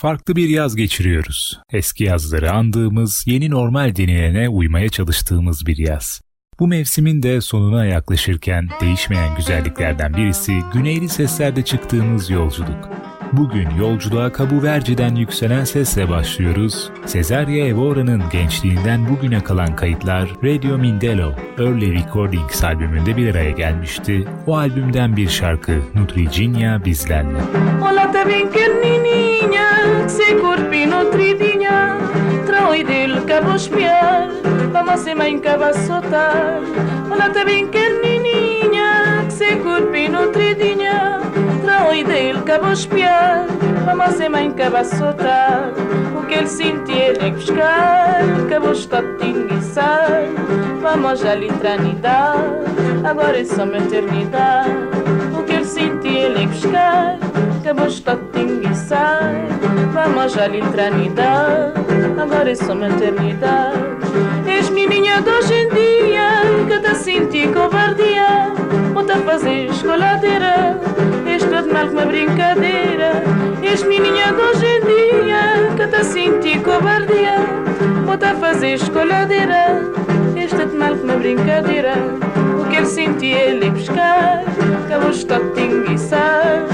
Farklı bir yaz geçiriyoruz. Eski yazları andığımız, yeni normal denilene uymaya çalıştığımız bir yaz. Bu mevsimin de sonuna yaklaşırken değişmeyen güzelliklerden birisi güneyli seslerde çıktığımız yolculuk. Bugün yolculuğa Kabuverci'den yükselen sesle başlıyoruz. Cesaria Evora'nın gençliğinden bugüne kalan kayıtlar Radio Mindelo, Early Recordings albümünde bir araya gelmişti. O albümden bir şarkı Nutriginia bizlerle. Olá, tá bem que nininha, se corpino tridinha, troi del cabo espiar, vamos se soltar. Olá, tá bem que nininha, se corpino tridinha, troi del cabo espiar, vamos se mãe cava soltar. O que ele sentia ele buscar, cabo está tinguiçar, vamos já litranidade, agora é só maternidade. O que ele sentia ele buscar, cabo está tinguiçar, vamos já litranidade, agora é só maternidade. És menininha de hoje em dia, que te senti covardia, ou te fazer escoladeira, mal que uma brincadeira. És menininha de hoje em dia, que te senti covardia, ou te fazer escoladeira, és todo mal uma brincadeira. O que ele sentia ele buscar, que eu estou a te enguiçar,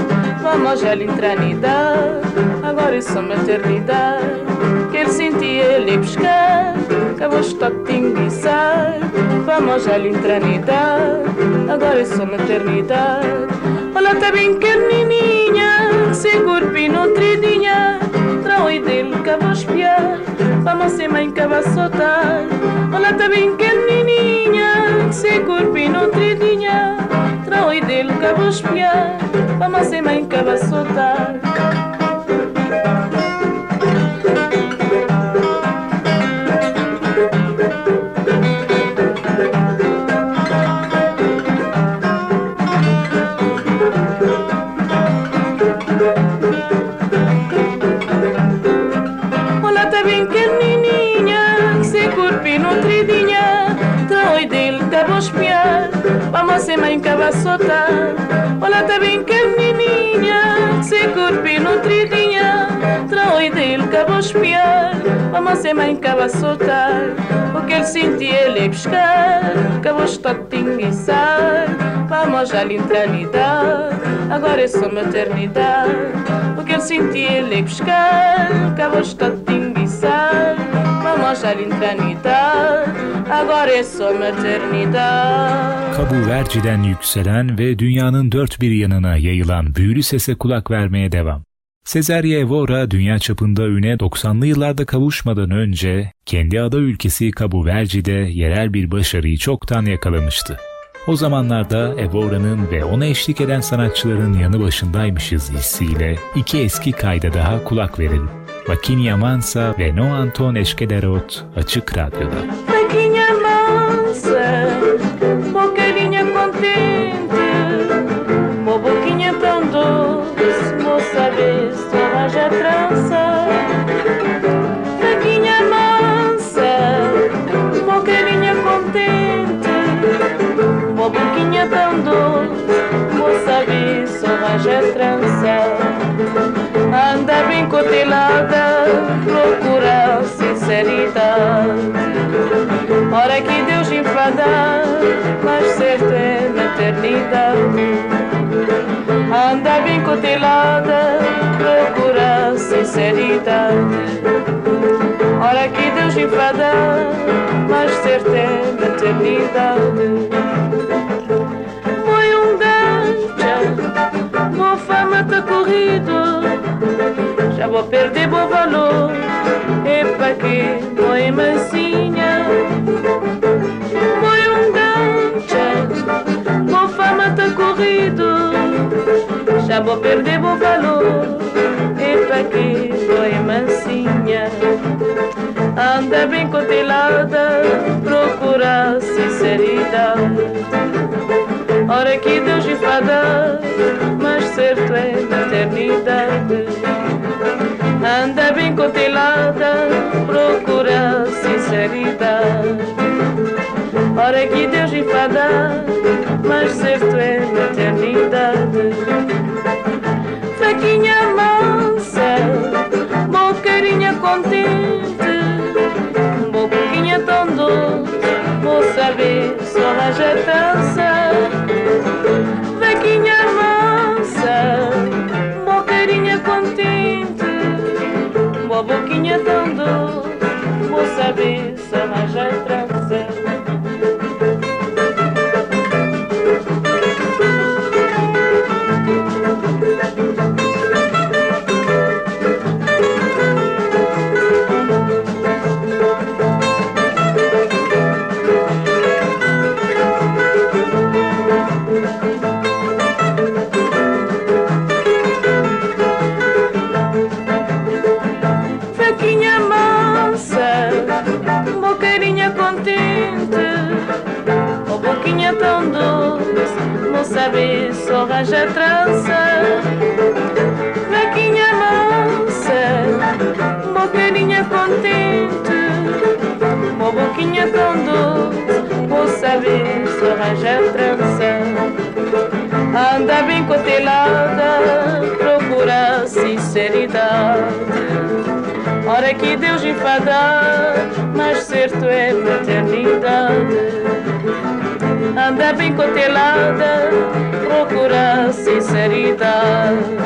vamos já litranidade, agora é só maternidade. Que ele sentia ele que eu estou a te enguiçar, vamos já litranidade, agora é só maternidade. Olha, tá bem que menininha, se corpino tridinha, trau dele que vou espiar, vamos ser mãe que vai soltar. Olha, tá bem que menininha, se corpino tridinha, trau dele que vou espiar, vamos ser mãe que vai soltar. Olá, tá bem que menininha, se corpino tridinha, troi dele que vou espiar, vamos ser mãe que vai soltar. O que ele sentia ele buscar, que vou estar a te enguiçar, vamos já litranidade, agora é só maternidade. O que ele sentia ele buscar, que vou estar a te enguiçar, vamos já litranidade, maternidade. Kabuverci'den yükselen ve dünyanın dört bir yanına yayılan büyülü sese kulak vermeye devam. Cesaria Evora dünya çapında üne 90'lı yıllarda kavuşmadan önce kendi ada ülkesi Kabuverci'de yerel bir başarıyı çoktan yakalamıştı. O zamanlarda Evora'nın ve ona eşlik eden sanatçıların yanı başındaymışız hissiyle iki eski kayda daha kulak verelim. Vakinia Mansa ve No Anton Eşkederot Açık Radyo'da. Anda bem cotelada, procura sinceridade. Ora que Deus enfadar, mas certo é maternidade. Anda bem cotelada, procura sinceridade. Ora que Deus enfadar, mas certo é maternidade. Foi um gancho, boa fama tá corrido, já vou perder bom valor. Epa que foi mansinha, foi um gancho, boa fama tá corrido, já vou perder bom valor. Epa que foi mansinha, anda bem cotelada, procura sinceridade. Ora que Deus lhe fada, mas certo é maternidade. Anda bem cotelada, procura sinceridade. Ora que Deus lhe fada, mas certo é maternidade. Fraquinha mansa, contente, boquinha tão doce, vou saber só raja dança. Boquinha tão doce, vou saber raja trança. Vaquinha mansa, bocarinha contente, uma boquinha tão doce, vou saber, só raja trança. Anda bem cotelada, procura sinceridade. Hora que Deus enfadar, mais certo é maternidade anda bem cotelada, procurar sinceridade.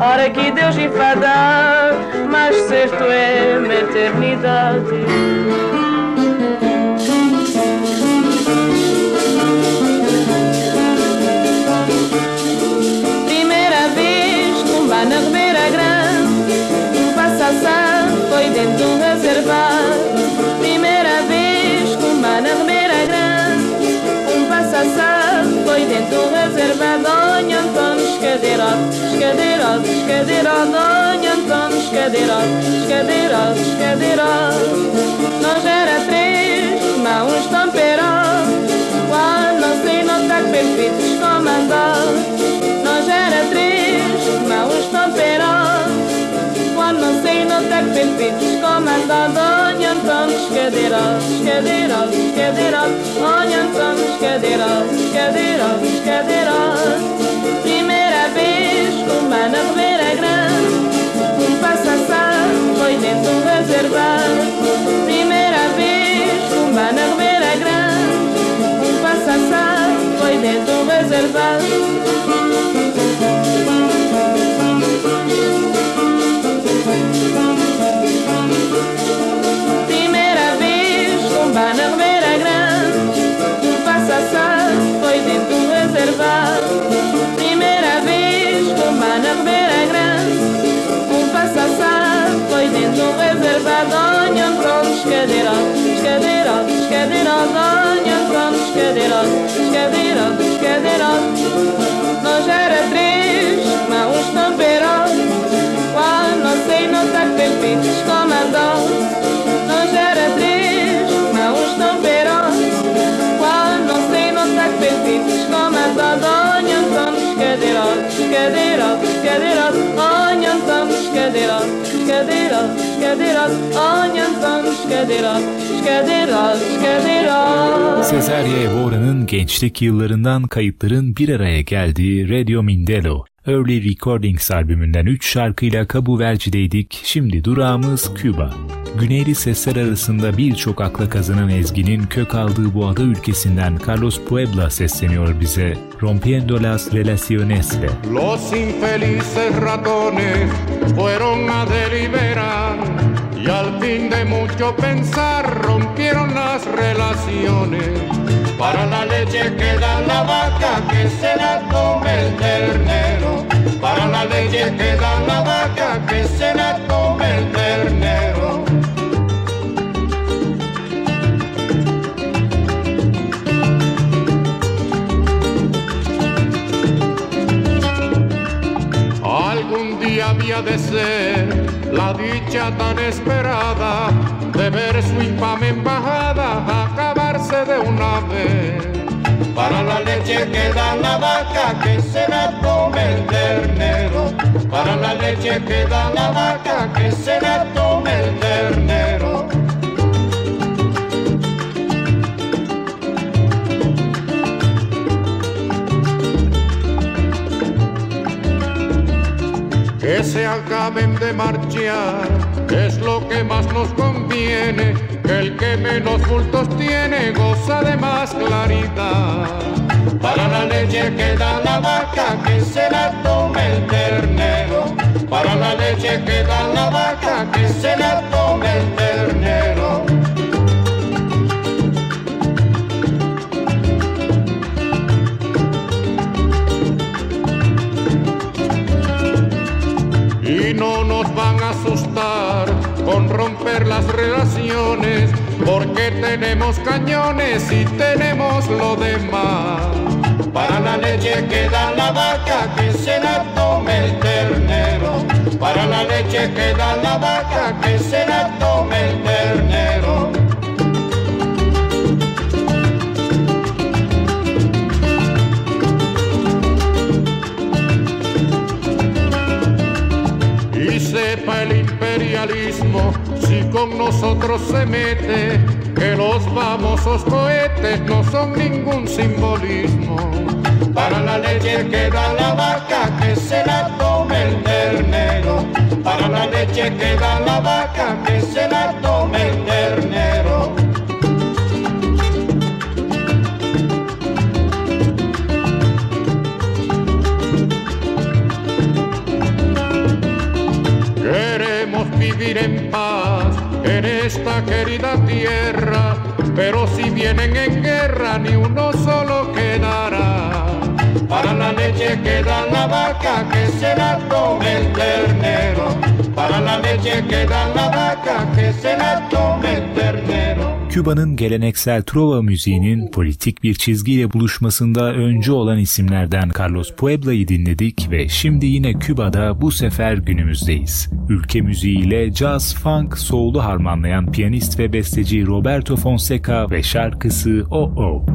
Ora que Deus enfadar, mais certo é uma eternidade. na Ribeira Grande, o passassá foi dentro da do fazer badonha António escadeirado, escadeirado, escadeirado António escadeirado, escadeirado, escadeirado Nós era três, não estão quando não sei, não está perfeito descomandado Nós era três, não estão quando não sei, não está perfeito descomandado António Escadeirado, escadeirado, escadeirado Olha Antônio Escadeirado, escadeirado, escadeirado Primeira vez com uma na Ribeira Grande Um passa foi dentro do reservado Primeira vez com uma na Ribeira Grande Um passa foi dentro do reservado cadeiras, cadeiras, amanhã vamos cadeiras, cadeiras, cadeiras, amanhã vamos cadeiras, cadeiras, cadeiras. Gençlik yıllarından kayıtların bir araya geldiği Radio Mindelo. Early Recordings albümünden 3 şarkıyla Cabo Verde'deydik. Şimdi durağımız Küba. Güneyli sesler arasında birçok akla kazanan ezginin kök aldığı bu ada ülkesinden Carlos Puebla sesleniyor bize Rompiendo las Relaciones ile. Los infelices ratones fueron a deliberar y al fin de mucho pensar rompieron las relaciones. Para la leche que da la vaca que se la tome el ternero. Para la leche que da la vaca que se la tome el ternero. Algún día había de ser la dicha tan esperada leche que la vaca que se la tome el ternero. Para la leche que da la vaca que se la tome el ternero. Que se acaben de marchar, es lo que más nos conviene, el que menos bultos tiene goza de más claridad. Para la leche que da la vaca, que se la tome el ternero. Para la leche que da la vaca, que se la tome el ternero. Y no nos van a asustar con romper las relaciones, porque tenemos cañones y tenemos lo demás. Para la leche que da la vaca, que se la tome el ternero. Para la leche que da la vaca, que se la tome el ternero. Y sepa el imperialismo si con nosotros se mete que los famosos cohetes no son ningún simbolismo. Para la leche que da la vaca, que se la tome el ternero. Para la leche que da la vaca, que se la tome el ternero. Esta querida tierra, pero si vienen en guerra ni uno solo quedará. Para la leche que da la vaca, que se la tome el ternero. Para la leche que da la vaca, que se la tome el ternero. Küba'nın geleneksel trova müziğinin politik bir çizgiyle buluşmasında öncü olan isimlerden Carlos Puebla'yı dinledik ve şimdi yine Küba'da bu sefer günümüzdeyiz. Ülke müziğiyle jazz, funk, soul'u harmanlayan piyanist ve besteci Roberto Fonseca ve şarkısı O O.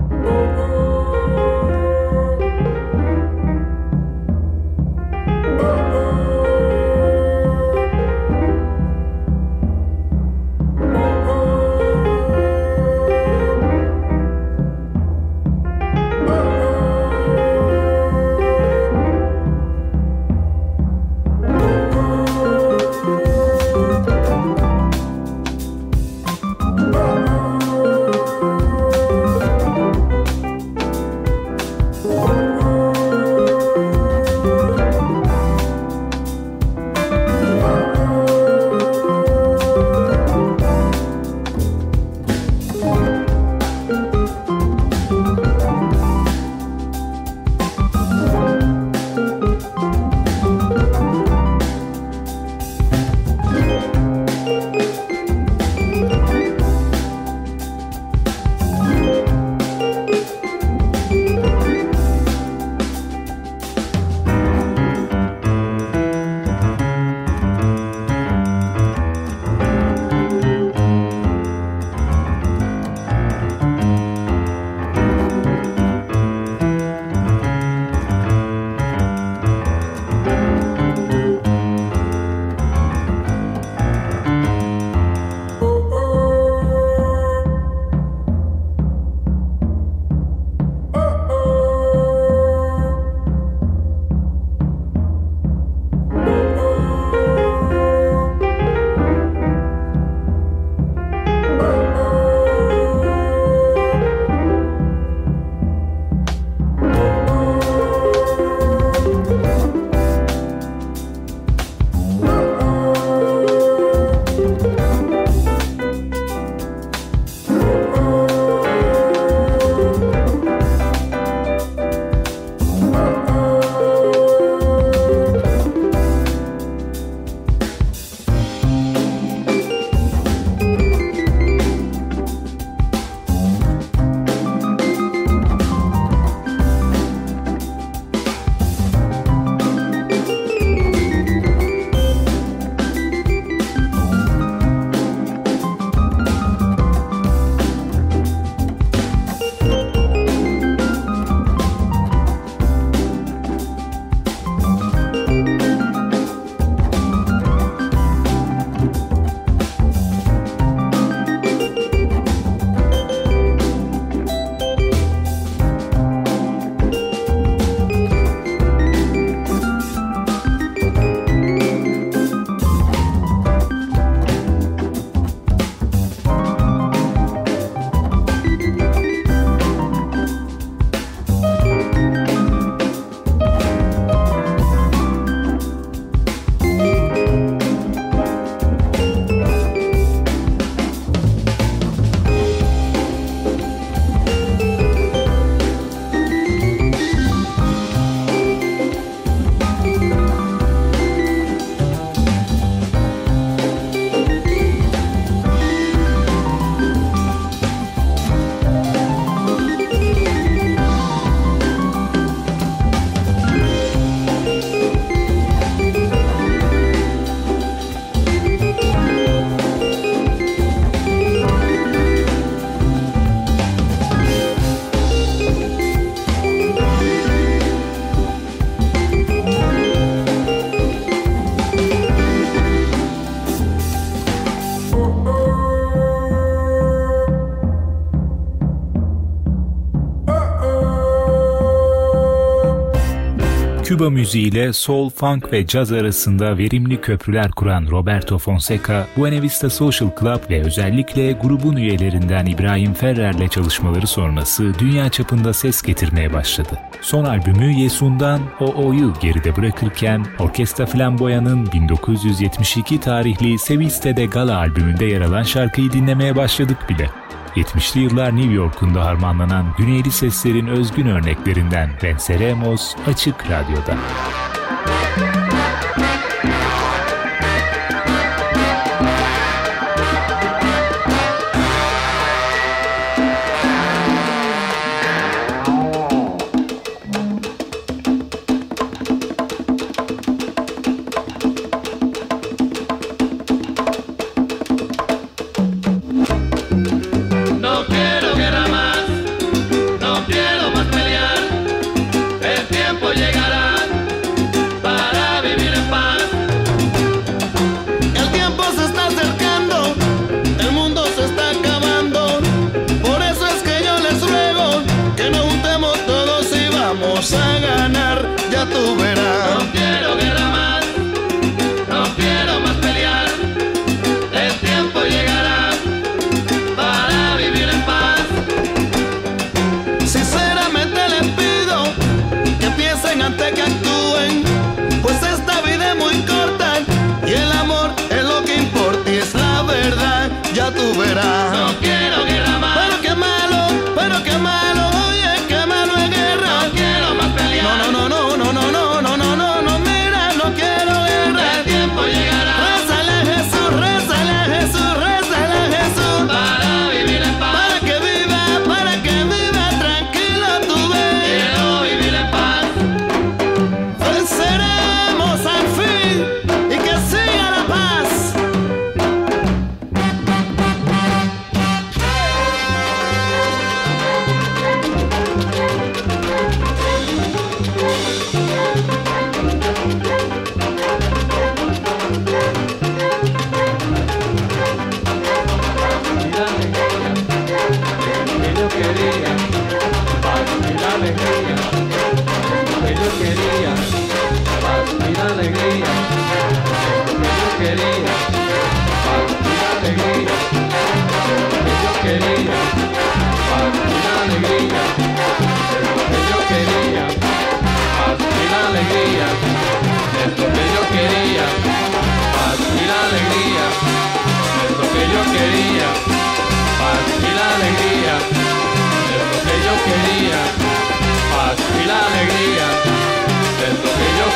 Küba müziğiyle soul, funk ve caz arasında verimli köprüler kuran Roberto Fonseca, Buena Vista Social Club ve özellikle grubun üyelerinden İbrahim Ferrer'le çalışmaları sonrası dünya çapında ses getirmeye başladı. Son albümü Yesun'dan OO'yu geride bırakırken Orkestra Flamboya'nın 1972 tarihli Seviste de Gala albümünde yer alan şarkıyı dinlemeye başladık bile. 70'li yıllar New York'unda harmanlanan güneyli seslerin özgün örneklerinden Venceremos Açık Radyo'da.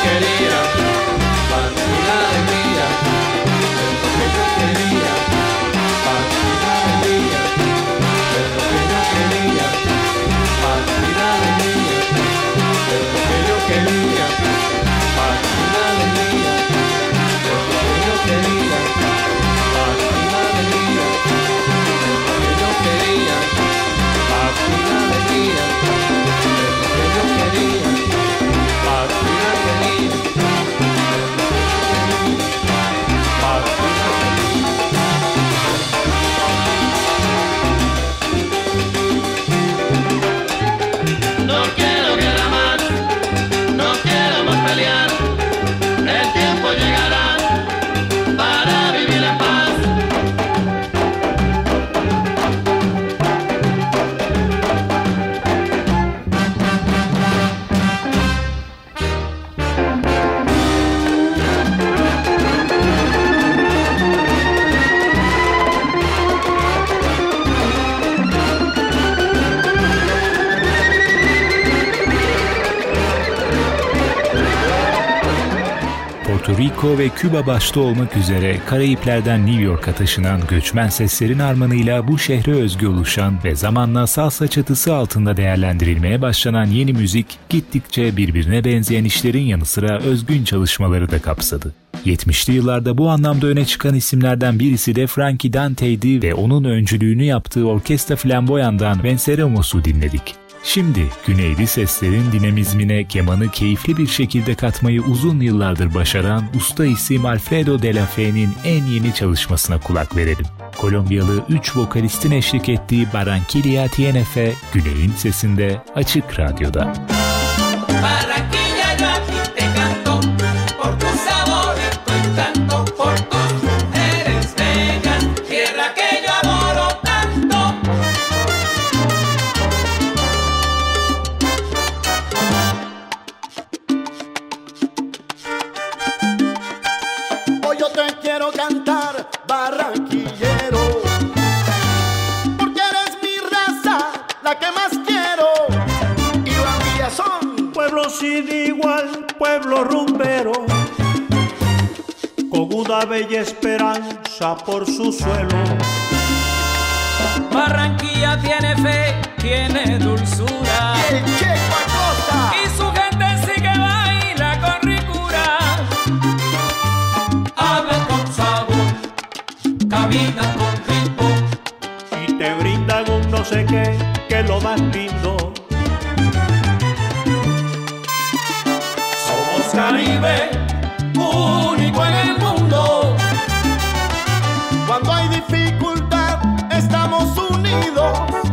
querida. Rico ve Küba başta olmak üzere Karayipler'den New York'a taşınan göçmen seslerin armanıyla bu şehre özgü oluşan ve zamanla salsa çatısı altında değerlendirilmeye başlanan yeni müzik gittikçe birbirine benzeyen işlerin yanı sıra özgün çalışmaları da kapsadı. 70'li yıllarda bu anlamda öne çıkan isimlerden birisi de Frankie Dante'ydi ve onun öncülüğünü yaptığı Orkestra Flamboyan'dan Venceremos'u dinledik. Şimdi güneyli seslerin dinamizmine kemanı keyifli bir şekilde katmayı uzun yıllardır başaran usta isim Alfredo de la Fe'nin en yeni çalışmasına kulak verelim. Kolombiyalı 3 vokalistin eşlik ettiği Barranquilla TNF Güney'in sesinde Açık Radyo'da. Barranquilla pueblo sin igual, pueblo rumbero. Con una bella esperanza por su suelo. Barranquilla tiene fe, tiene dulzura. el. Y su gente sí que baila con ricura. Habla con sabor, camina con ritmo. Y te brindan un no sé qué, que es lo más lindo. Caribe, único en el mundo. Cuando hay dificultad, estamos unidos.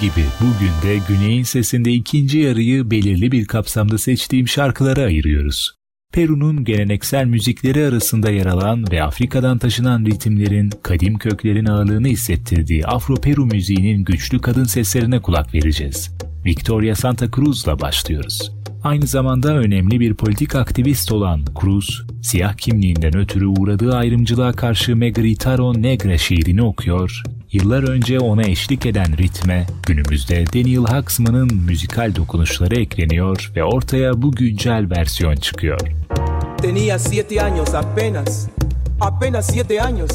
Gibi bugün de Güney'in sesinde ikinci yarıyı belirli bir kapsamda seçtiğim şarkılara ayırıyoruz. Peru'nun geleneksel müzikleri arasında yer alan ve Afrika'dan taşınan ritimlerin kadim köklerin ağırlığını hissettirdiği Afro-Peru müziğinin güçlü kadın seslerine kulak vereceğiz. Victoria Santa Cruz'la başlıyoruz. Aynı zamanda önemli bir politik aktivist olan Cruz, siyah kimliğinden ötürü uğradığı ayrımcılığa karşı Megritaro Negra şiirini okuyor, yıllar önce ona eşlik eden ritme günümüzde Daniel Huxman'ın müzikal dokunuşları ekleniyor ve ortaya bu güncel versiyon çıkıyor. Tenía siete años apenas, apenas siete años.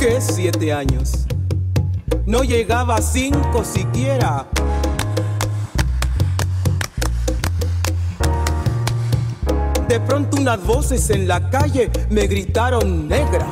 ¿Qué siete años? No llegaba a cinco siquiera. De pronto unas voces en la calle me gritaron negra.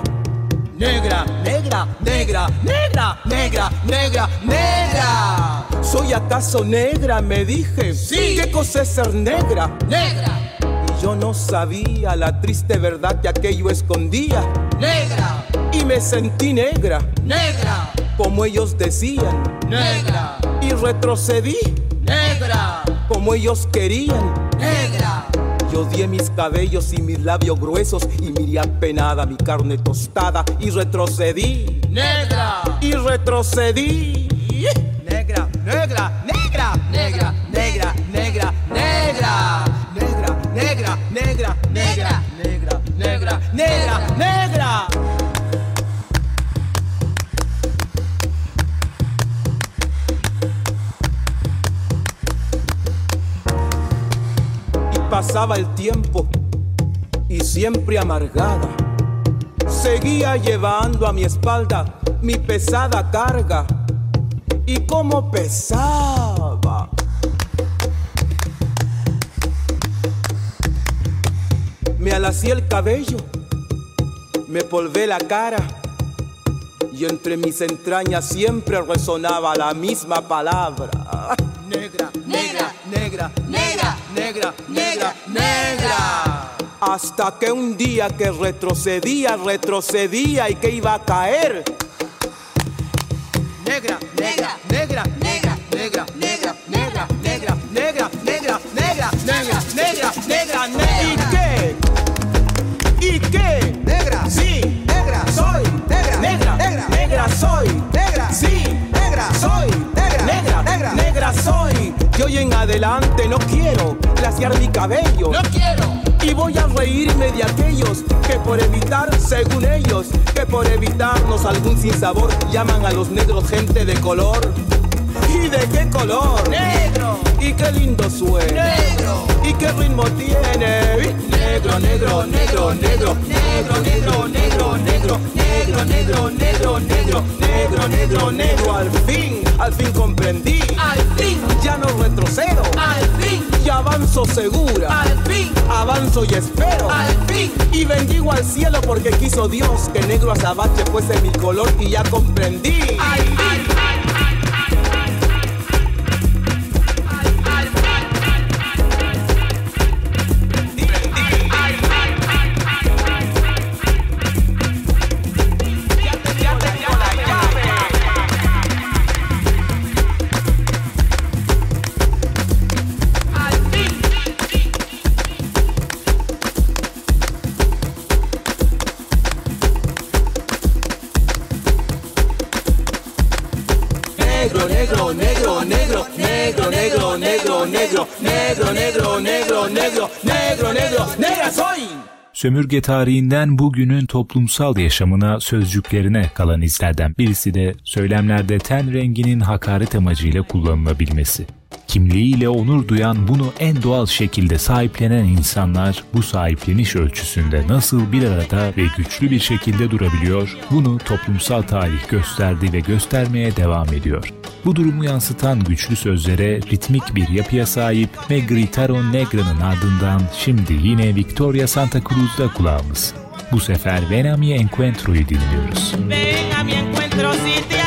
Negra, negra, negra, negra, negra, negra, negra. ¿Soy acaso negra? Me dije. Sí. ¿Qué cosa es ser negra? Negra. yo no sabía la triste verdad que aquello escondía. Negra. Y me sentí negra. Negra. Como ellos decían. Negra. Y retrocedí. Negra. Como ellos querían. Negra. Yo odié mis cabellos y mis labios gruesos y miré apenada mi carne tostada y retrocedí. Negra. Y retrocedí. Negra, negra, negra, negra, negra, negra, negra. Negra, negra, negra, negra, negra, negra, negra, negra. Pasaba el tiempo y siempre amargada. Seguía llevando a mi espalda mi pesada carga. Y como pesaba. Me alací el cabello, me polvé la cara y entre mis entrañas siempre resonaba la misma palabra. Negra. negra, Negra. negra, Negra, negra. Hasta que un día que retrocedía, retrocedía y que iba a caer. Hoy en adelante no quiero glaciar mi cabello. No quiero. Y voy a reírme de aquellos que por evitar, según ellos, que por evitarnos algún sinsabor llaman a los negros gente de color. ¿Y de qué color? Negro. Y qué lindo suena. Negro. ¿Y qué ritmo tiene? Negro, negro, negro, negro, negro, negro, negro, negro, negro, negro, negro, negro, negro, negro, negro. Al fin, al fin comprendí. Al fin. Ya no retrocedo. Al fin. Y avanzo segura. Al fin. Avanzo y espero. Al fin. Y bendigo al cielo porque quiso Dios que negro azabache fuese mi color y ya comprendí. Al fin. Al Sömürge tarihinden bugünün toplumsal yaşamına sözcüklerine kalan izlerden birisi de söylemlerde ten renginin hakaret amacıyla kullanılabilmesi. Kimliğiyle onur duyan bunu en doğal şekilde sahiplenen insanlar bu sahipleniş ölçüsünde nasıl bir arada ve güçlü bir şekilde durabiliyor, bunu toplumsal tarih gösterdi ve göstermeye devam ediyor. Bu durumu yansıtan güçlü sözlere ritmik bir yapıya sahip ve Gritaro Negra'nın ardından şimdi yine Victoria Santa Cruz'da kulağımız. Bu sefer Ven encuentro'yu dinliyoruz. Ven encuentro si te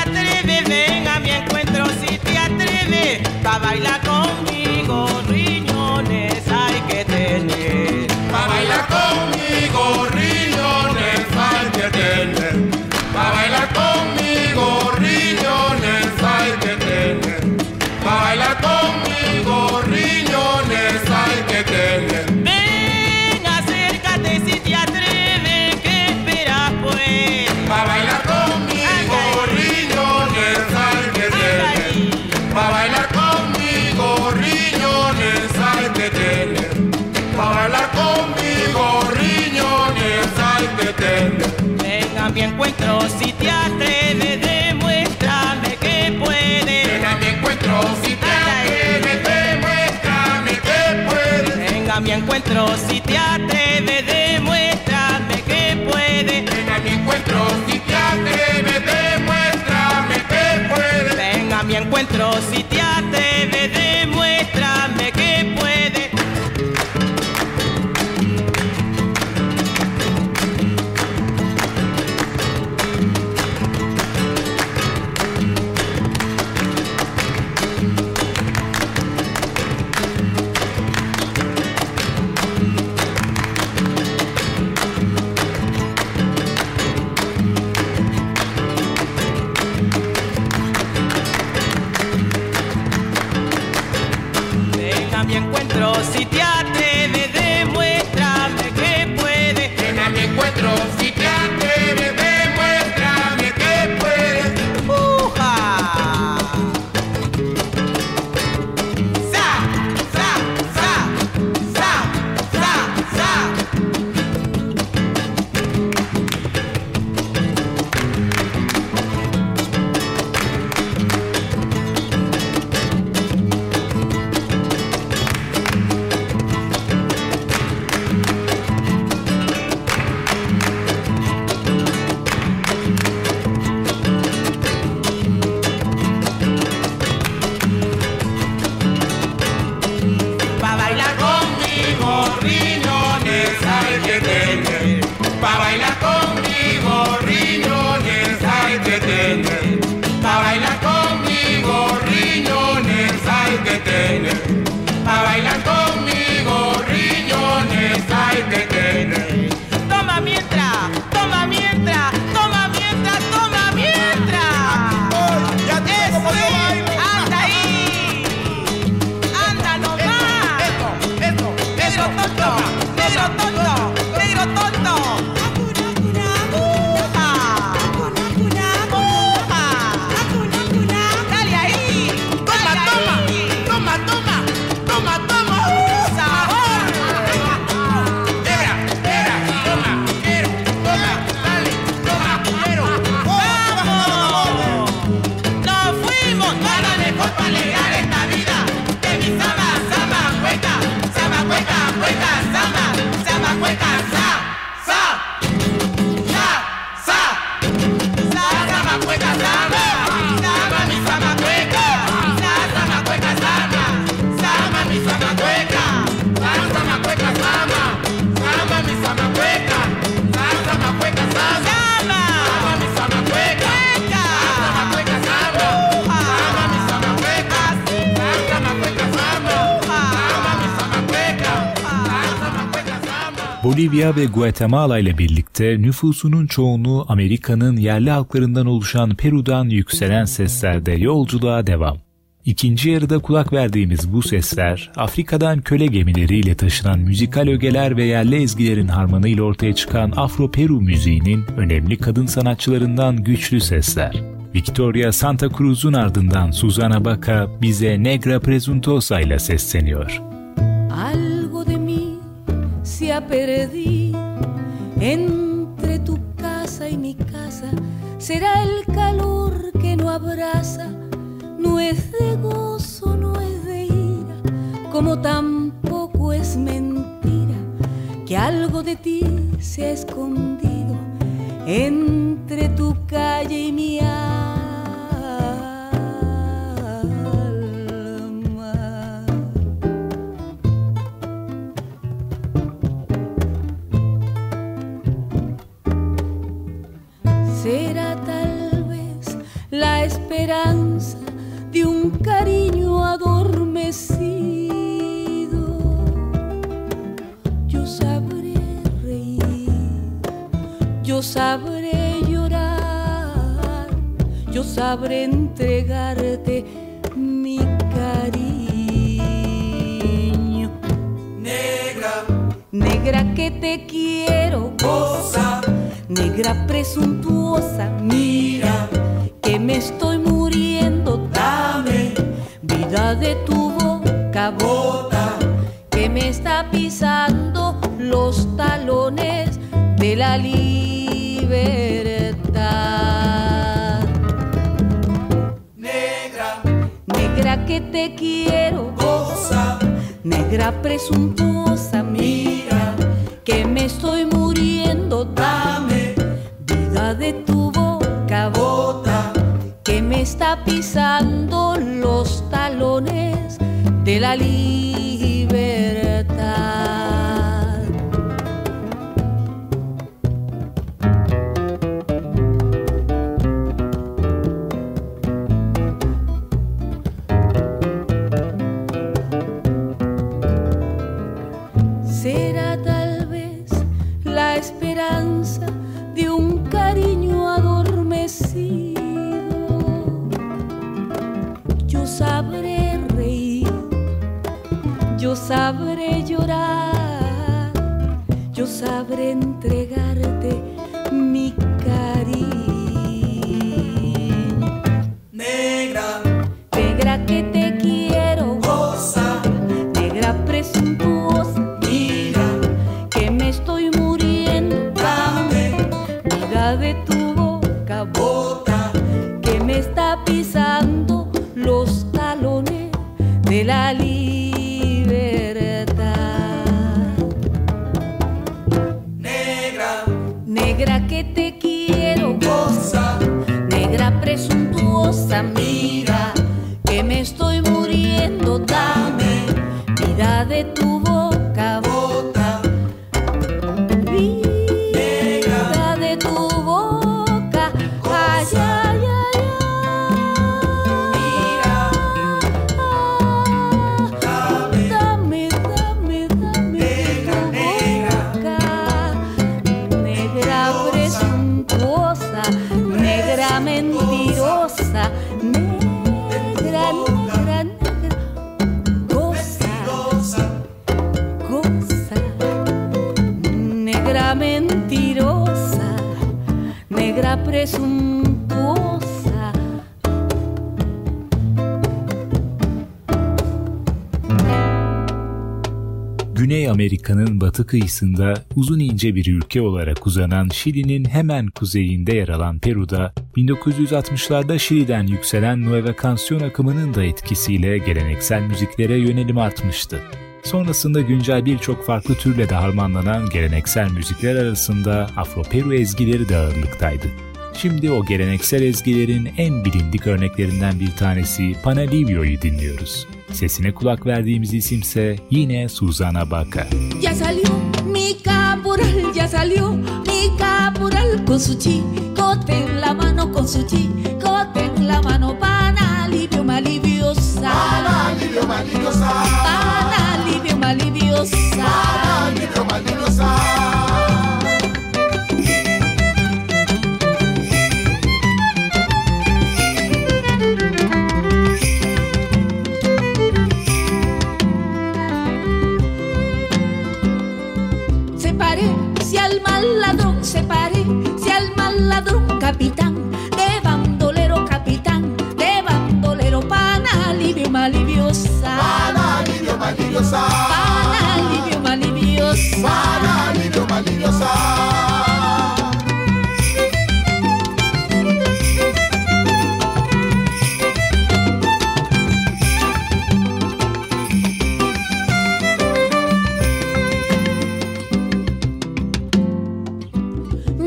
encuentro si te atreves, demuéstrame que puedes. Ven a mi encuentro si te atreves, demuéstrame que puedes. Ven a mi encuentro si te atreves, Bolivya ve Guatemala ile birlikte nüfusunun çoğunluğu Amerika'nın yerli halklarından oluşan Peru'dan yükselen seslerde yolculuğa devam. İkinci yarıda kulak verdiğimiz bu sesler, Afrika'dan köle gemileriyle taşınan müzikal ögeler ve yerli ezgilerin harmanıyla ortaya çıkan Afro-Peru müziğinin önemli kadın sanatçılarından güçlü sesler. Victoria Santa Cruz'un ardından Susana Baca bize Negra Presuntosa ile sesleniyor. Perdido entre tu casa y mi casa. Será el calor que no abraza, no es de gozo, no es de ira, como tampoco es mentira que algo de ti se ha escondido entre tu calle y mi alma. Esperanza de un cariño adormecido. Yo sabré reír, yo sabré llorar, yo sabré entregarte mi cariño. Negra, Negra que te quiero, cosa, negra presuntuosa, mira me estoy muriendo, dame, vida de tu boca, bota, que me está pisando los talones de la libertad. negra, Negra que te quiero, cosa, negra presuntuosa, mira que me estoy pisando los talones de la libertad. Sabré llorar, yo sabré entregarte Güney Amerika'nın batı kıyısında uzun ince bir ülke olarak uzanan Şili'nin hemen kuzeyinde yer alan Peru'da 1960'larda Şili'den yükselen Nueva Canción akımının da etkisiyle geleneksel müziklere yönelim artmıştı. Sonrasında güncel birçok farklı türle de harmanlanan geleneksel müzikler arasında Afro-Peru ezgileri de ağırlıktaydı. Şimdi o geleneksel ezgilerin en bilindik örneklerinden bir tanesi Panalivio'yu dinliyoruz. Sesine kulak verdiğimiz isimse yine Susana Baca. Ya salió mi caporal, ya salió mi caporal con su chicote en la mano, con su chicote en la mano. Panalivio, maliviosa. Panalivio, maliviosa. Panalivio, maliviosa. Panalivio, maliviosa. Capitán,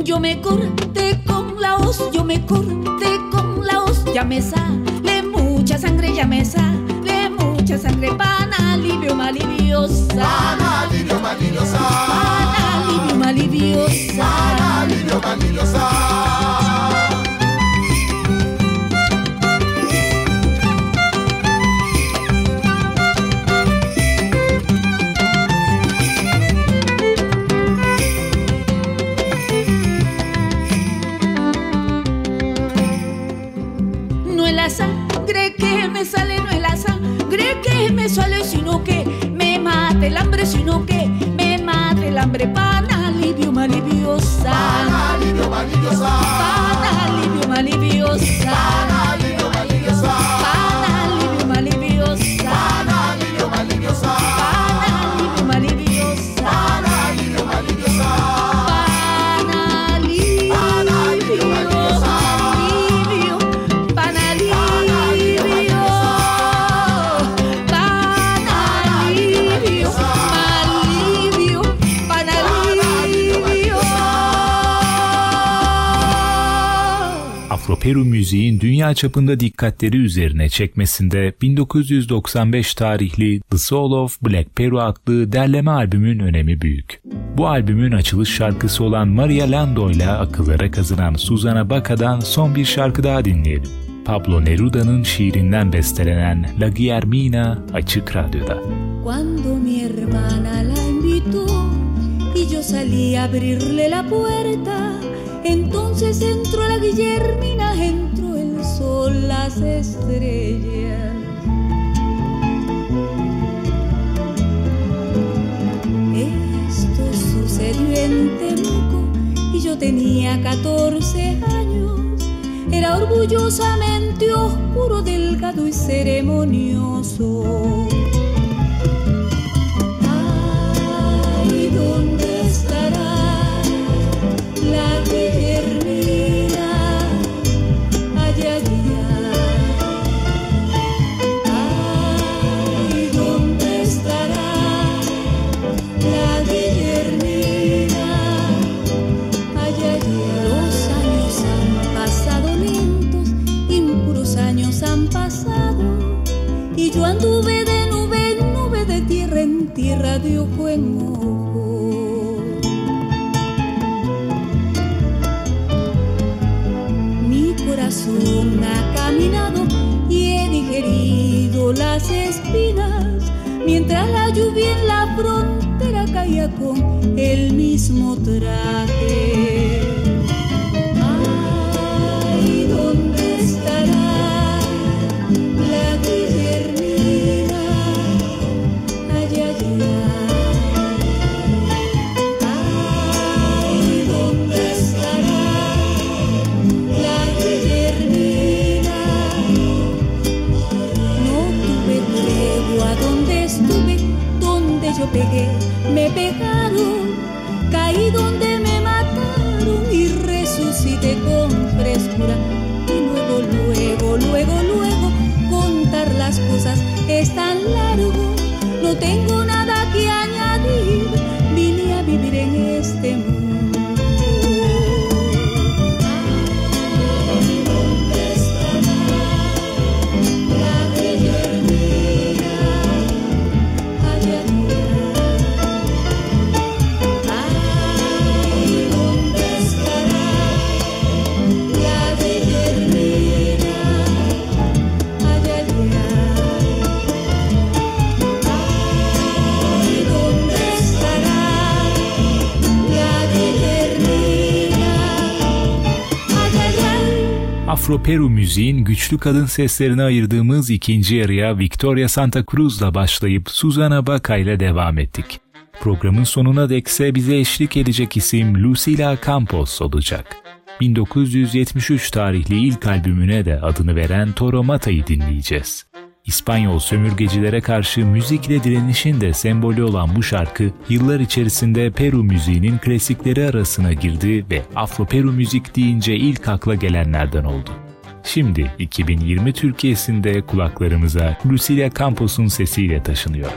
Yo me corté con la hoz, yo me corté con la hoz, ya me sale mucha sangre, ya me sale mucha sangre, pana alivio maliviosa. Pana alivio maliviosa. Pana alivio maliviosa. Pana alivio maliviosa. Que me sale, sino que me mate el hambre, sino que me mate el hambre. Pana alivio maliviosa. Pana alivio maliviosa. Pana alivio maliviosa. Afro-Peru müziğin dünya çapında dikkatleri üzerine çekmesinde 1995 tarihli The Soul of Black Peru adlı derleme albümün önemi büyük. Bu albümün açılış şarkısı olan Maria Lando ile akıllara kazınan Susana Baca'dan son bir şarkı daha dinleyelim. Pablo Neruda'nın şiirinden bestelenen La Guillermina Açık Radyo'da. Cuando mi hermana la invitó y yo salí a abrirle la puerta, entonces entró la Guillermina, entró el sol, las estrellas. Esto sucedió en Temuco y yo tenía 14 años. Era orgullosamente oscuro, delgado y ceremonioso. Las espinas, mientras la lluvia en la frontera caía con el mismo traje. Afro-Peru müziğin güçlü kadın seslerine ayırdığımız ikinci yarıya Victoria Santa Cruz'la başlayıp Susana Baca ile devam ettik. Programın sonuna dekse bize eşlik edecek isim Lucila Campos olacak. 1973 tarihli ilk albümüne de adını veren Toro Mata'yı dinleyeceğiz. İspanyol sömürgecilere karşı müzikle direnişin de sembolü olan bu şarkı yıllar içerisinde Peru müziğinin klasikleri arasına girdi ve Afro-Peru müzik deyince ilk akla gelenlerden oldu. Şimdi 2020 Türkiye'sinde kulaklarımıza Lucilia Campos'un sesiyle taşınıyor.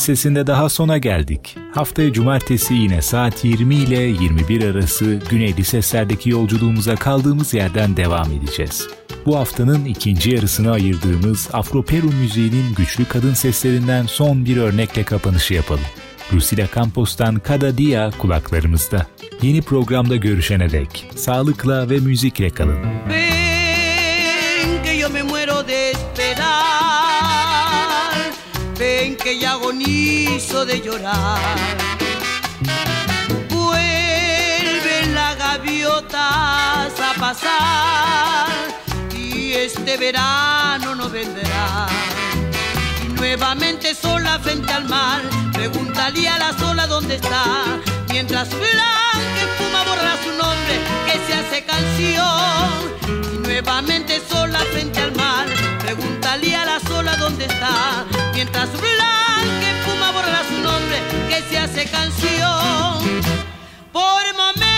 Bir Güney'in sesinde daha sona geldik. Haftaya cumartesi yine saat 20 ile 21 arası Güneyli seslerdeki yolculuğumuza kaldığımız yerden devam edeceğiz. Bu haftanın ikinci yarısını ayırdığımız Afro-Peru müziğinin güçlü kadın seslerinden son bir örnekle kapanışı yapalım. Lucila Campos'tan Cada Dia kulaklarımızda. Yeni programda görüşene dek sağlıkla ve müzikle kalın. Ven de llorar. Vuelven las gaviotas a pasar y este verano no vendrá. Y nuevamente sola frente al mar, pregúntale a la sola dónde está. Mientras Blanca espuma borra su nombre, que se hace canción. Y nuevamente sola frente al mar, pregúntale a la sola dónde está. Mientras Blanca borra su nombre, que se hace canción. Por momentos